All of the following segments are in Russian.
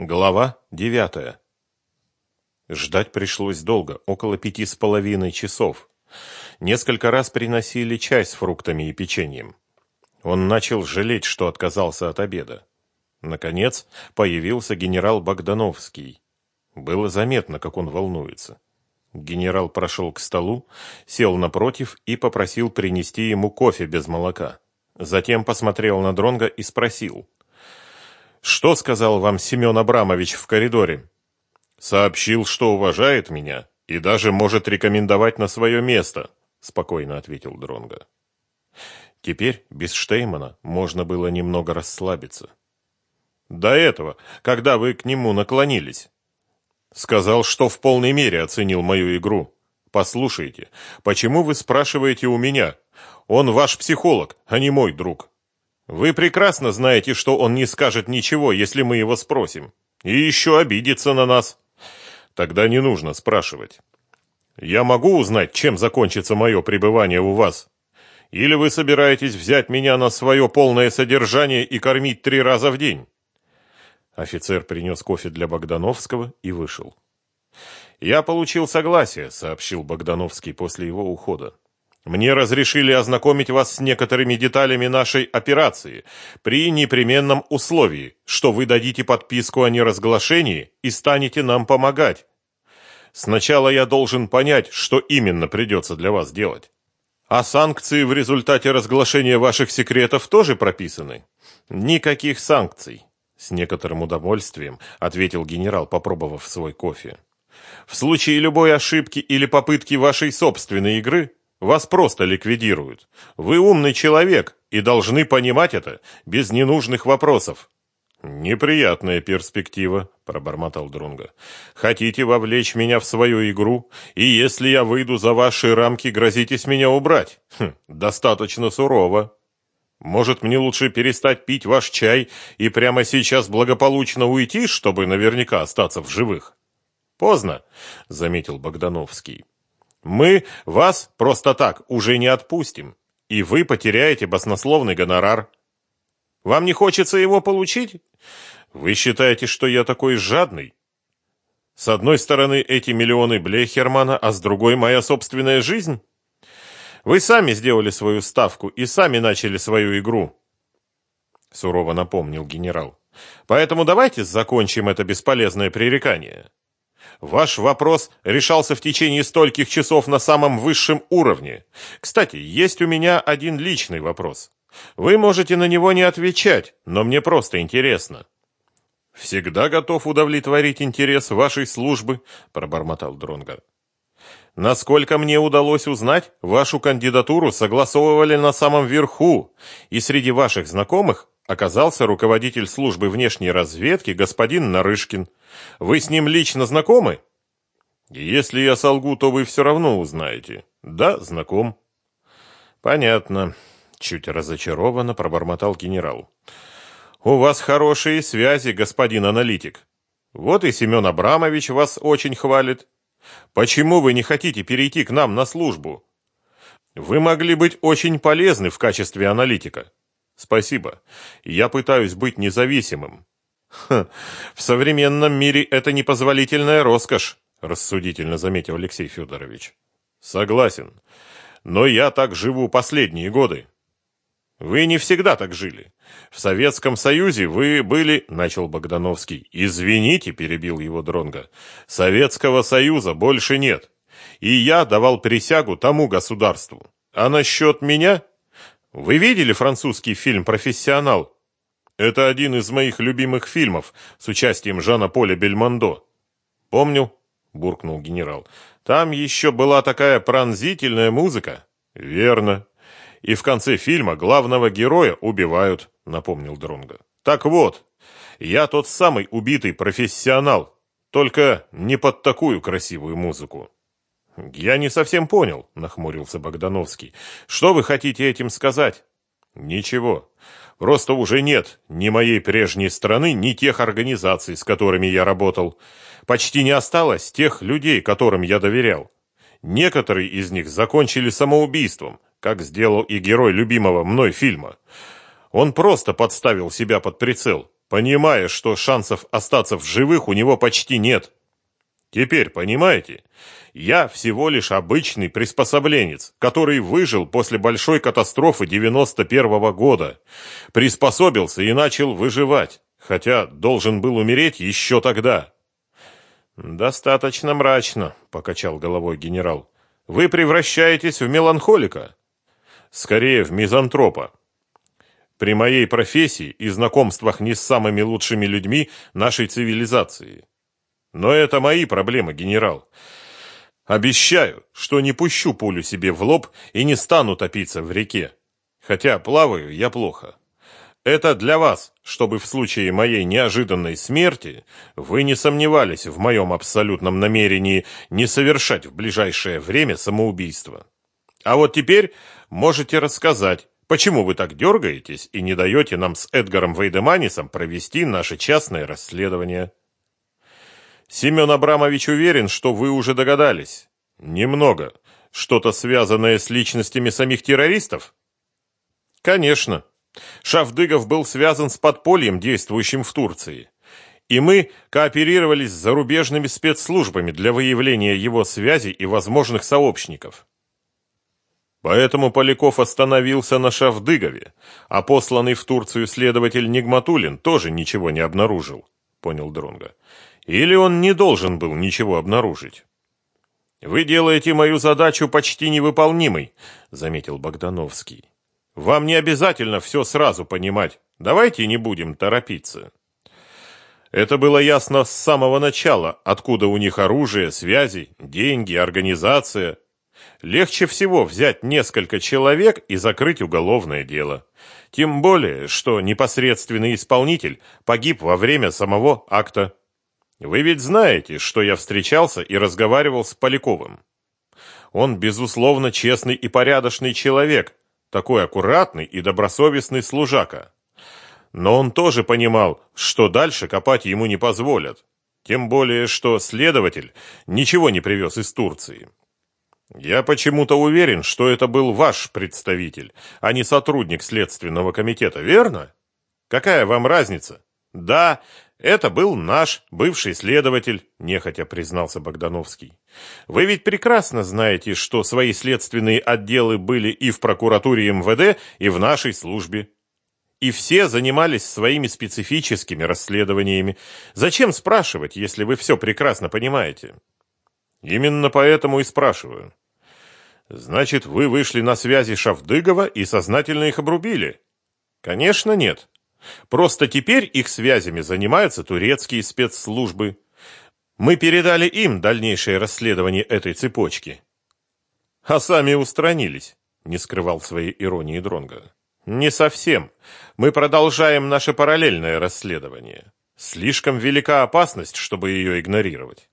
Глава девятая. Ждать пришлось долго, около пяти с половиной часов. Несколько раз приносили чай с фруктами и печеньем. Он начал жалеть, что отказался от обеда. Наконец появился генерал Богдановский. Было заметно, как он волнуется. Генерал прошел к столу, сел напротив и попросил принести ему кофе без молока. Затем посмотрел на Дронга и спросил: что сказал вам Семен Абрамович в коридоре? Сообщил, что уважает меня и даже может рекомендовать на свое место, спокойно ответил Дронга. Теперь без Штеймана можно было немного расслабиться. До этого, когда вы к нему наклонились, сказал, что в полной мере оценил мою игру. Послушайте, почему вы спрашиваете у меня? Он ваш психолог, а не мой друг. Вы прекрасно знаете, что он не скажет ничего, если мы его спросим. И еще обидится на нас. Тогда не нужно спрашивать. Я могу узнать, чем закончится мое пребывание у вас? Или вы собираетесь взять меня на свое полное содержание и кормить три раза в день? Офицер принес кофе для Богдановского и вышел. Я получил согласие, сообщил Богдановский после его ухода. Мне разрешили ознакомить вас с некоторыми деталями нашей операции при непременном условии, что вы дадите подписку о неразглашении и станете нам помогать. Сначала я должен понять, что именно придется для вас делать. А санкции в результате разглашения ваших секретов тоже прописаны? Никаких санкций, с некоторым удовольствием ответил генерал, попробовав свой кофе. В случае любой ошибки или попытки вашей собственной игры вас просто ликвидируют. Вы умный человек и должны понимать это без ненужных вопросов. Неприятная перспектива, пробормотал Друнга. Хотите вовлечь меня в свою игру, и если я выйду за ваши рамки, грозитесь меня убрать? Хм, достаточно сурово. Может, мне лучше перестать пить ваш чай и прямо сейчас благополучно уйти, чтобы наверняка остаться в живых? Поздно, заметил Богдановский. Мы вас просто так уже не отпустим, и вы потеряете баснословный гонорар. Вам не хочется его получить? Вы считаете, что я такой жадный? С одной стороны эти миллионы Блехермана, а с другой моя собственная жизнь? Вы сами сделали свою ставку и сами начали свою игру. Сурово напомнил генерал. Поэтому давайте закончим это бесполезное пререкание. Ваш вопрос решался в течение стольких часов на самом высшем уровне. Кстати, есть у меня один личный вопрос. Вы можете на него не отвечать, но мне просто интересно. Всегда готов удовлетворить интерес вашей службы, пробормотал Дронгар. Насколько мне удалось узнать, вашу кандидатуру согласовывали на самом верху, и среди ваших знакомых оказался руководитель службы внешней разведки господин Нарышкин. Вы с ним лично знакомы? Если я солгу, то вы все равно узнаете. Да, знаком. Понятно. Чуть разочарованно пробормотал генерал. У вас хорошие связи, господин аналитик. Вот и Семен Абрамович вас очень хвалит. Почему вы не хотите перейти к нам на службу? Вы могли быть очень полезны в качестве аналитика. Спасибо. Я пытаюсь быть независимым. Ха, в современном мире это непозволительная роскошь, рассудительно заметил Алексей Федорович. Согласен. Но я так живу последние годы. Вы не всегда так жили. В Советском Союзе вы были, начал Богдановский. Извините, перебил его Дронга. Советского Союза больше нет. И я давал присягу тому государству. А насчет меня вы видели французский фильм «Профессионал»? Это один из моих любимых фильмов с участием Жана Поля Бельмондо. Помню, буркнул генерал. Там еще была такая пронзительная музыка. Верно. И в конце фильма главного героя убивают, напомнил Дронго. Так вот, я тот самый убитый профессионал, только не под такую красивую музыку. Я не совсем понял, нахмурился Богдановский. Что вы хотите этим сказать? Ничего. Просто уже нет ни моей прежней страны, ни тех организаций, с которыми я работал. Почти не осталось тех людей, которым я доверял. Некоторые из них закончили самоубийством, как сделал и герой любимого мной фильма. Он просто подставил себя под прицел. понимая, что шансов остаться в живых у него почти нет. Теперь понимаете? Я всего лишь обычный приспособленец, который выжил после большой катастрофы 91 -го года, приспособился и начал выживать, хотя должен был умереть еще тогда. Достаточно мрачно, покачал головой генерал. Вы превращаетесь в меланхолика, скорее в мизантропа. При моей профессии и знакомствах не с самыми лучшими людьми нашей цивилизации. Но это мои проблемы, генерал. Обещаю, что не пущу пулю себе в лоб и не стану топиться в реке. Хотя плаваю я плохо. Это для вас, чтобы в случае моей неожиданной смерти вы не сомневались в моем абсолютном намерении не совершать в ближайшее время самоубийство. А вот теперь можете рассказать, почему вы так дергаетесь и не даете нам с Эдгаром Вейдеманисом провести наше частное расследование. Семен Абрамович уверен, что вы уже догадались. Немного. Что-то связанное с личностями самих террористов? Конечно. Шафдыгов был связан с подпольем, действующим в Турции. И мы кооперировались с зарубежными спецслужбами для выявления его связей и возможных сообщников. Поэтому Поляков остановился на Шавдыгове, а посланный в Турцию следователь Нигматулин тоже ничего не обнаружил, понял Дронга. Или он не должен был ничего обнаружить? Вы делаете мою задачу почти невыполнимой, заметил Богдановский. Вам не обязательно все сразу понимать. Давайте не будем торопиться. Это было ясно с самого начала, откуда у них оружие, связи, деньги, организация. Легче всего взять несколько человек и закрыть уголовное дело. Тем более, что непосредственный исполнитель погиб во время самого акта. Вы ведь знаете, что я встречался и разговаривал с Поляковым. Он, безусловно, честный и порядочный человек, такой аккуратный и добросовестный служака. Но он тоже понимал, что дальше копать ему не позволят. Тем более, что следователь ничего не привез из Турции. Я почему-то уверен, что это был ваш представитель, а не сотрудник следственного комитета, верно? Какая вам разница? Да, это был наш бывший следователь, нехотя признался Богдановский. Вы ведь прекрасно знаете, что свои следственные отделы были и в прокуратуре МВД, и в нашей службе. И все занимались своими специфическими расследованиями. Зачем спрашивать, если вы все прекрасно понимаете? Именно поэтому и спрашиваю. Значит, вы вышли на связи Шавдыгова и сознательно их обрубили? Конечно, нет. Просто теперь их связями занимаются турецкие спецслужбы. Мы передали им дальнейшее расследование этой цепочки. А сами устранились, не скрывал своей иронии Дронга. Не совсем. Мы продолжаем наше параллельное расследование. Слишком велика опасность, чтобы ее игнорировать.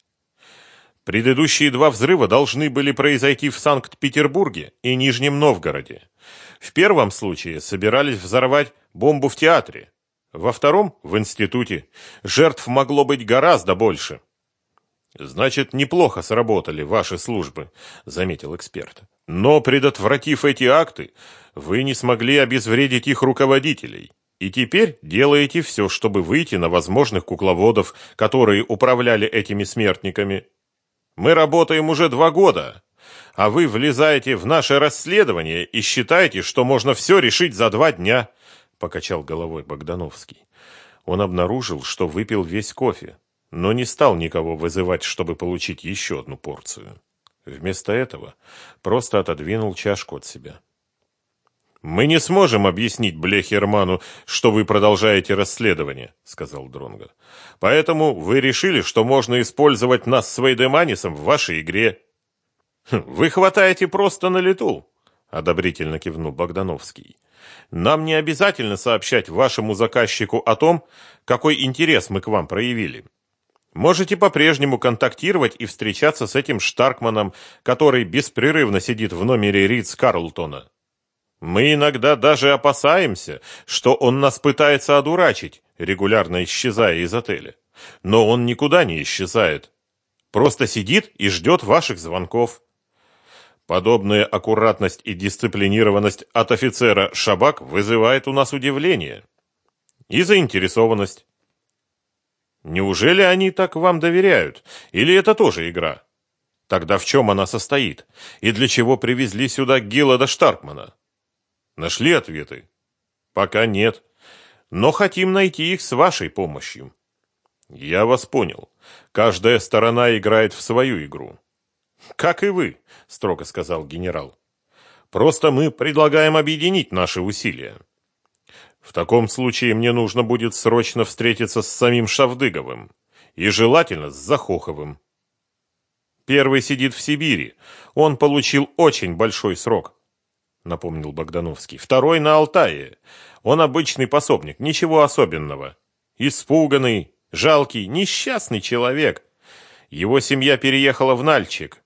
Предыдущие два взрыва должны были произойти в Санкт-Петербурге и Нижнем Новгороде. В первом случае собирались взорвать бомбу в театре, во втором – в институте. Жертв могло быть гораздо больше. Значит, неплохо сработали ваши службы, заметил эксперт. Но предотвратив эти акты, вы не смогли обезвредить их руководителей. И теперь делаете все, чтобы выйти на возможных кукловодов, которые управляли этими смертниками. Мы работаем уже два года, а вы влезаете в наше расследование и считаете, что можно все решить за два дня, покачал головой Богдановский. Он обнаружил, что выпил весь кофе, но не стал никого вызывать, чтобы получить еще одну порцию. Вместо этого просто отодвинул чашку от себя. Мы не сможем объяснить Блехерману, что вы продолжаете расследование, сказал Дронга. Поэтому вы решили, что можно использовать нас с Вейдеманисом в вашей игре. Хм, вы хватаете просто на лету, одобрительно кивнул Богдановский. Нам не обязательно сообщать вашему заказчику о том, какой интерес мы к вам проявили. Можете по-прежнему контактировать и встречаться с этим Штаркманом, который беспрерывно сидит в номере Ридс Карлтона. Мы иногда даже опасаемся, что он нас пытается одурачить, регулярно исчезая из отеля. Но он никуда не исчезает. Просто сидит и ждет ваших звонков. Подобная аккуратность и дисциплинированность от офицера Шабак вызывает у нас удивление. и заинтересованность. Неужели они так вам доверяют? Или это тоже игра? Тогда в чем она состоит? И для чего привезли сюда Гиллада Штаркмана? Нашли ответы? Пока нет. Но хотим найти их с вашей помощью. Я вас понял. Каждая сторона играет в свою игру. Как и вы, строго сказал генерал. Просто мы предлагаем объединить наши усилия. В таком случае мне нужно будет срочно встретиться с самим Шавдыговым. И желательно с Захоховым. Первый сидит в Сибири. Он получил очень большой срок, напомнил Богдановский. Второй на Алтае. Он обычный пособник, ничего особенного. Испуганный, жалкий, несчастный человек. Его семья переехала в Нальчик.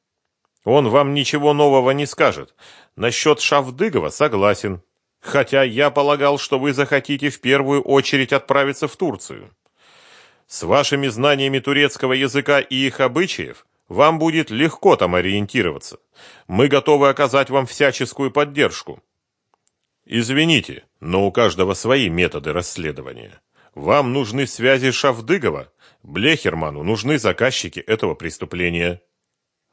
Он вам ничего нового не скажет. Насчет Шавдыгова согласен. Хотя я полагал, что вы захотите в первую очередь отправиться в Турцию. С вашими знаниями турецкого языка и их обычаев вам будет легко там ориентироваться. Мы готовы оказать вам всяческую поддержку. Извините, но у каждого свои методы расследования. Вам нужны связи Шавдыгова, Блехерману нужны заказчики этого преступления.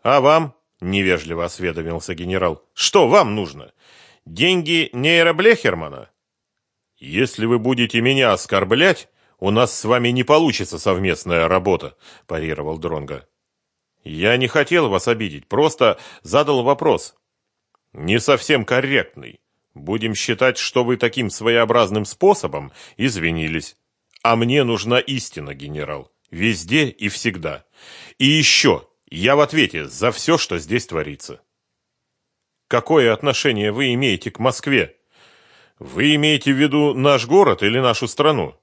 А вам, невежливо осведомился генерал, что вам нужно? Деньги Нейра Блехермана? Если вы будете меня оскорблять, у нас с вами не получится совместная работа, парировал Дронга. Я не хотел вас обидеть, просто задал вопрос. Не совсем корректный. Будем считать, что вы таким своеобразным способом извинились. А мне нужна истина, генерал. Везде и всегда. И еще, я в ответе за все, что здесь творится. Какое отношение вы имеете к Москве? Вы имеете в виду наш город или нашу страну?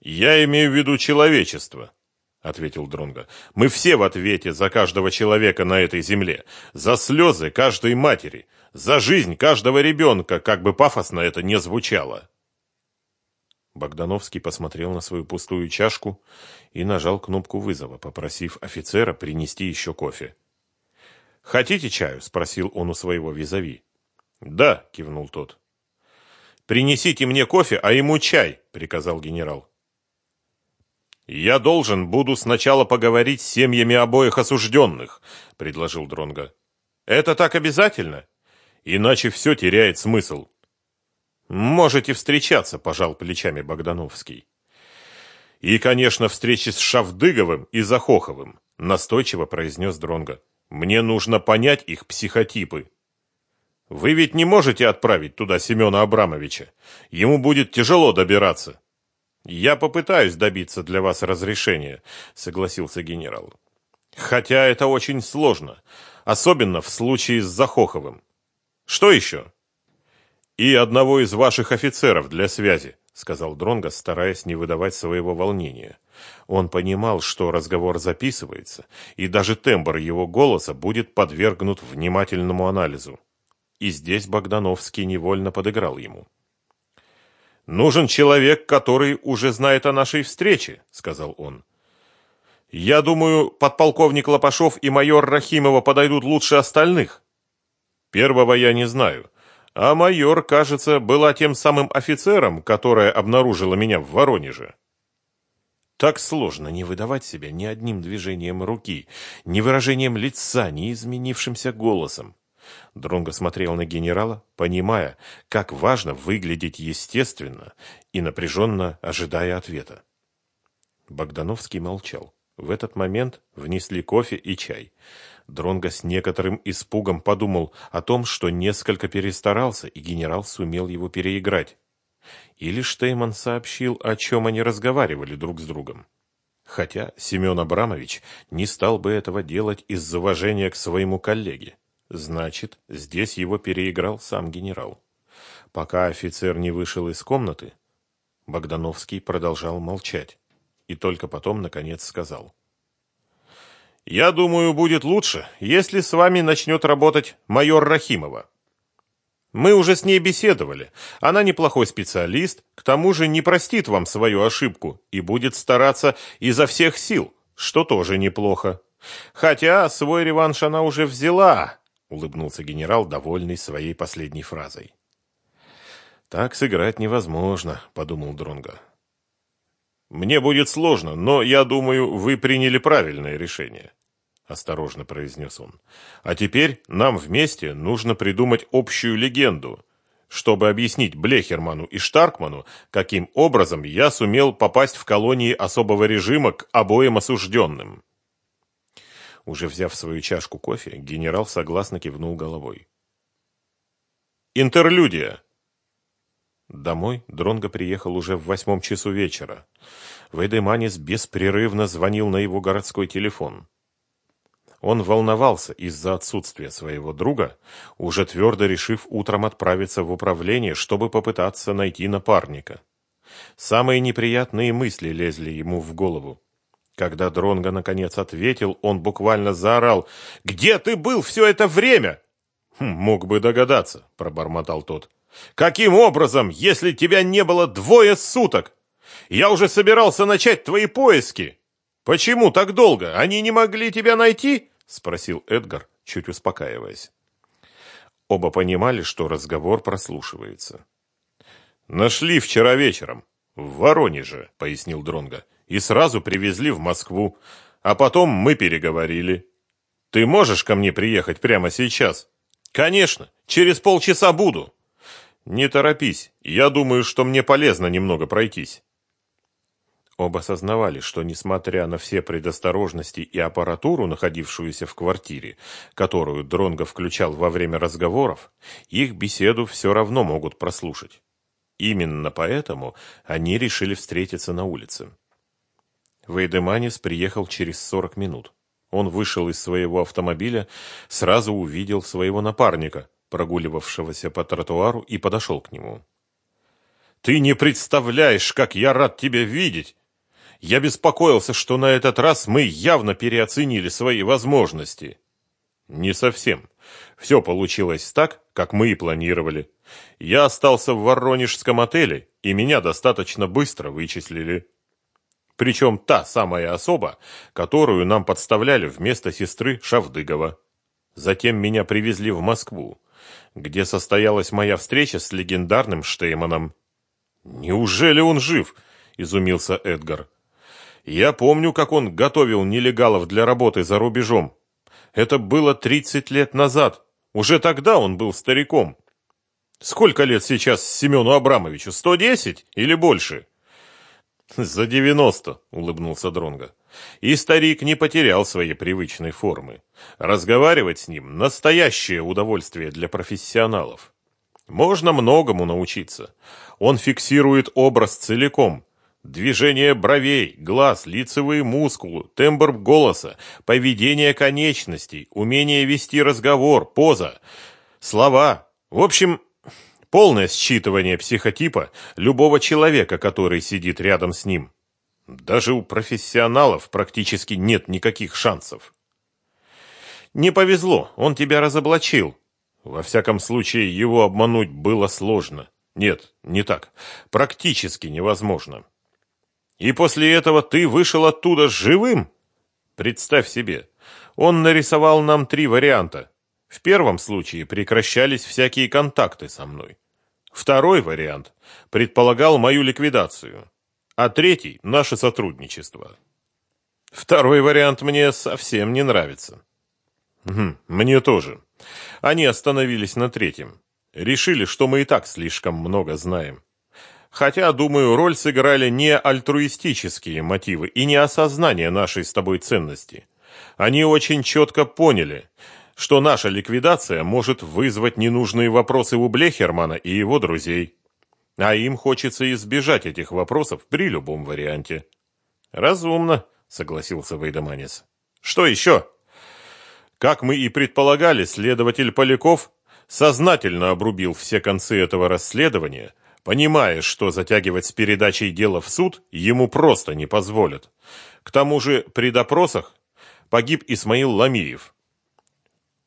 Я имею в виду человечество, ответил Дронга. Мы все в ответе за каждого человека на этой земле, за слезы каждой матери, за жизнь каждого ребенка, как бы пафосно это не звучало. Богдановский посмотрел на свою пустую чашку и нажал кнопку вызова, попросив офицера принести еще кофе. «Хотите чаю?» – спросил он у своего визави. «Да», – кивнул тот. «Принесите мне кофе, а ему чай», – приказал генерал. «Я должен буду сначала поговорить с семьями обоих осужденных», – предложил Дронга. «Это так обязательно? Иначе все теряет смысл». «Можете встречаться», – пожал плечами Богдановский. «И, конечно, встречи с Шавдыговым и Захоховым», – настойчиво произнес Дронга. Мне нужно понять их психотипы. Вы ведь не можете отправить туда Семена Абрамовича. Ему будет тяжело добираться. Я попытаюсь добиться для вас разрешения, согласился генерал. Хотя это очень сложно, особенно в случае с Захоховым. Что еще? И одного из ваших офицеров для связи, сказал Дронго, стараясь не выдавать своего волнения. Он понимал, что разговор записывается, и даже тембр его голоса будет подвергнут внимательному анализу. И здесь Богдановский невольно подыграл ему. «Нужен человек, который уже знает о нашей встрече», — сказал он. «Я думаю, подполковник Лопашов и майор Рахимова подойдут лучше остальных». «Первого я не знаю, а майор, кажется, была тем самым офицером, которая обнаружила меня в Воронеже». Так сложно не выдавать себя ни одним движением руки, ни выражением лица, ни изменившимся голосом. Дронго смотрел на генерала, понимая, как важно выглядеть естественно и напряженно ожидая ответа. Богдановский молчал. В этот момент внесли кофе и чай. Дронго с некоторым испугом подумал о том, что несколько перестарался, и генерал сумел его переиграть. Или Штейман сообщил, о чем они разговаривали друг с другом. Хотя Семен Абрамович не стал бы этого делать из-за уважения к своему коллеге. Значит, здесь его переиграл сам генерал. Пока офицер не вышел из комнаты, Богдановский продолжал молчать. И только потом, наконец, сказал. «Я думаю, будет лучше, если с вами начнет работать майор Рахимова. Мы уже с ней беседовали. Она неплохой специалист, к тому же не простит вам свою ошибку и будет стараться изо всех сил, что тоже неплохо. Хотя свой реванш она уже взяла, улыбнулся генерал, довольный своей последней фразой. Так сыграть невозможно, подумал Дронга. Мне будет сложно, но я думаю, вы приняли правильное решение. Осторожно произнес он. А теперь нам вместе нужно придумать общую легенду, чтобы объяснить Блехерману и Штаркману, каким образом я сумел попасть в колонии особого режима к обоим осужденным. Уже взяв свою чашку кофе, генерал согласно кивнул головой. Интерлюдия. Домой Дронго приехал уже в восьмом часу вечера. Вейдеманис беспрерывно звонил на его городской телефон. Он волновался из-за отсутствия своего друга, уже твердо решив утром отправиться в управление, чтобы попытаться найти напарника. Самые неприятные мысли лезли ему в голову. Когда Дронго наконец ответил, он буквально заорал «Где ты был все это время?» хм, «Мог бы догадаться», — пробормотал тот. Каким образом, если тебя не было двое суток? Я уже собирался начать твои поиски. Почему так долго? Они не могли тебя найти? спросил Эдгар, чуть успокаиваясь. Оба понимали, что разговор прослушивается. Нашли вчера вечером в Воронеже, пояснил Дронга, и сразу привезли в Москву, а потом мы переговорили. Ты можешь ко мне приехать прямо сейчас? Конечно, через полчаса буду. «Не торопись. Я думаю, что мне полезно немного пройтись». Оба сознавали, что, несмотря на все предосторожности и аппаратуру, находившуюся в квартире, которую Дронго включал во время разговоров, их беседу все равно могут прослушать. Именно поэтому они решили встретиться на улице. Вейдеманис приехал через 40 минут. Он вышел из своего автомобиля, сразу увидел своего напарника, прогуливавшегося по тротуару, и подошел к нему. «Ты не представляешь, как я рад тебя видеть! Я беспокоился, что на этот раз мы явно переоценили свои возможности». «Не совсем. Все получилось так, как мы и планировали. Я остался в Воронежском отеле, и меня достаточно быстро вычислили». Причем та самая особа, которую нам подставляли вместо сестры Шавдыгова. Затем меня привезли в Москву где состоялась моя встреча с легендарным Штейманом. «Неужели он жив?» – изумился Эдгар. «Я помню, как он готовил нелегалов для работы за рубежом. Это было 30 лет назад. Уже тогда он был стариком. Сколько лет сейчас Семену Абрамовичу? 110 или больше?» «За 90», – улыбнулся Дронга. И старик не потерял своей привычной формы. Разговаривать с ним – настоящее удовольствие для профессионалов. Можно многому научиться. Он фиксирует образ целиком. Движение бровей, глаз, лицевые мускулы, тембр голоса, поведение конечностей, умение вести разговор, поза, слова. В общем, полное считывание психотипа любого человека, который сидит рядом с ним. Даже у профессионалов практически нет никаких шансов. Не повезло, он тебя разоблачил. Во всяком случае, его обмануть было сложно. Нет, не так. Практически невозможно. И после этого ты вышел оттуда живым? Представь себе, он нарисовал нам три варианта. В первом случае прекращались всякие контакты со мной. Второй вариант предполагал мою ликвидацию а третий – наше сотрудничество. Второй вариант мне совсем не нравится. Угу, мне тоже. Они остановились на третьем. Решили, что мы и так слишком много знаем. Хотя, думаю, роль сыграли не альтруистические мотивы и не осознание нашей с тобой ценности. Они очень четко поняли, что наша ликвидация может вызвать ненужные вопросы у Блехермана и его друзей. А им хочется избежать этих вопросов при любом варианте. Разумно, согласился Вейдаманис. Что еще? Как мы и предполагали, следователь Поляков сознательно обрубил все концы этого расследования, понимая, что затягивать с передачей дела в суд ему просто не позволят. К тому же при допросах погиб Исмаил Ламиев.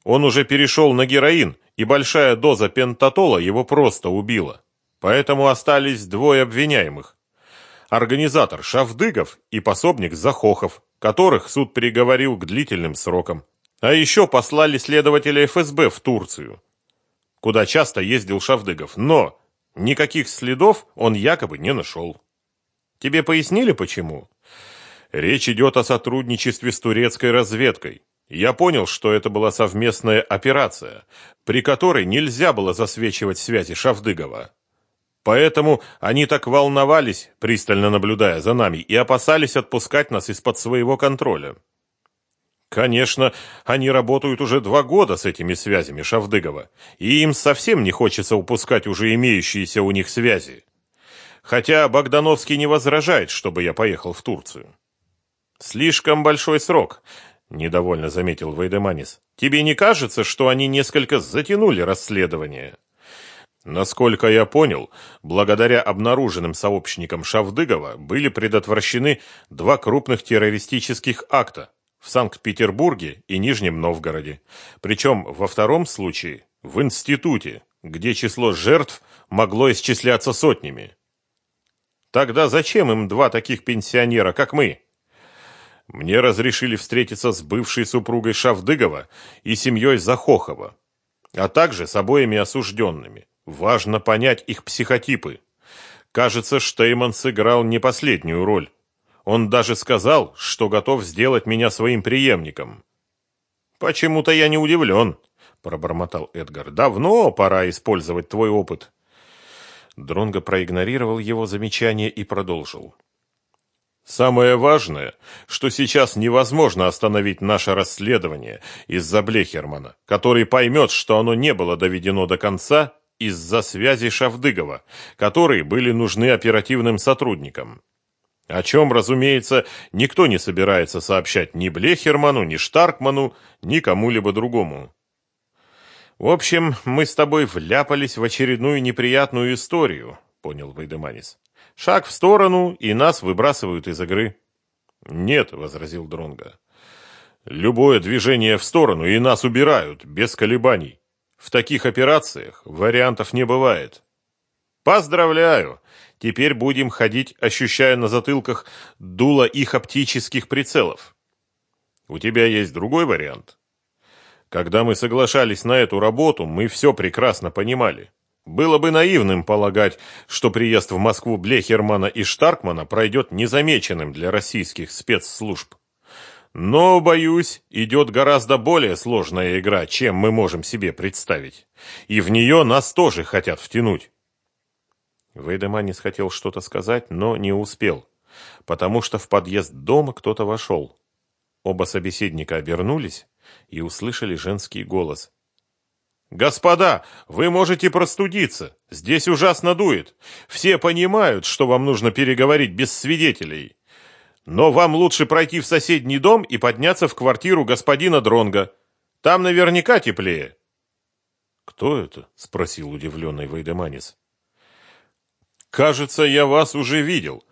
Он уже перешел на героин, и большая доза пентатола его просто убила. Поэтому остались двое обвиняемых. Организатор Шавдыгов и пособник Захохов, которых суд приговорил к длительным срокам. А еще послали следователя ФСБ в Турцию, куда часто ездил Шавдыгов, но никаких следов он якобы не нашел. Тебе пояснили, почему? Речь идет о сотрудничестве с турецкой разведкой. Я понял, что это была совместная операция, при которой нельзя было засвечивать связи Шавдыгова. Поэтому они так волновались, пристально наблюдая за нами, и опасались отпускать нас из-под своего контроля. Конечно, они работают уже два года с этими связями Шавдыгова, и им совсем не хочется упускать уже имеющиеся у них связи. Хотя Богдановский не возражает, чтобы я поехал в Турцию. Слишком большой срок, недовольно заметил Вейдеманис. Тебе не кажется, что они несколько затянули расследование? Насколько я понял, благодаря обнаруженным сообщникам Шавдыгова были предотвращены два крупных террористических акта в Санкт-Петербурге и Нижнем Новгороде. Причем во втором случае в институте, где число жертв могло исчисляться сотнями. Тогда зачем им два таких пенсионера, как мы? Мне разрешили встретиться с бывшей супругой Шавдыгова и семьей Захохова, а также с обоими осужденными. Важно понять их психотипы. Кажется, Штейман сыграл не последнюю роль. Он даже сказал, что готов сделать меня своим преемником. Почему-то я не удивлен, пробормотал Эдгар. Давно пора использовать твой опыт. Дронго проигнорировал его замечание и продолжил. Самое важное, что сейчас невозможно остановить наше расследование из-за Блехермана, который поймет, что оно не было доведено до конца из-за связи Шавдыгова, которые были нужны оперативным сотрудникам. О чем, разумеется, никто не собирается сообщать ни Блехерману, ни Штаркману, ни кому-либо другому. В общем, мы с тобой вляпались в очередную неприятную историю, понял Вейдеманис. Шаг в сторону, и нас выбрасывают из игры. Нет, возразил Дронга. Любое движение в сторону, и нас убирают без колебаний. В таких операциях вариантов не бывает. Поздравляю. Теперь будем ходить, ощущая на затылках дуло их оптических прицелов. У тебя есть другой вариант? Когда мы соглашались на эту работу, мы все прекрасно понимали. Было бы наивным полагать, что приезд в Москву Блехермана и Штаркмана пройдет незамеченным для российских спецслужб. Но, боюсь, идет гораздо более сложная игра, чем мы можем себе представить. И в нее нас тоже хотят втянуть. Вейдеманис хотел что-то сказать, но не успел, потому что в подъезд дома кто-то вошел. Оба собеседника обернулись и услышали женский голос. «Господа, вы можете простудиться. Здесь ужасно дует. Все понимают, что вам нужно переговорить без свидетелей. Но вам лучше пройти в соседний дом и подняться в квартиру господина Дронга. Там наверняка теплее». «Кто это?» — спросил удивленный Вейдеманис. «Кажется, я вас уже видел».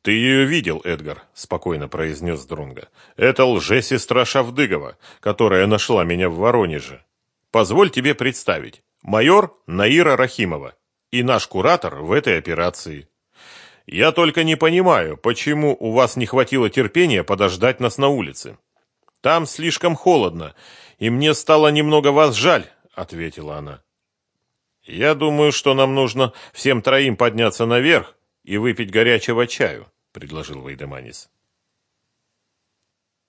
«Ты ее видел, Эдгар», — спокойно произнес Дронга. «Это лжесестра Шавдыгова, которая нашла меня в Воронеже. Позволь тебе представить. Майор Наира Рахимова и наш куратор в этой операции. Я только не понимаю, почему у вас не хватило терпения подождать нас на улице. Там слишком холодно, и мне стало немного вас жаль, ответила она. Я думаю, что нам нужно всем троим подняться наверх и выпить горячего чаю, предложил Вейдеманис.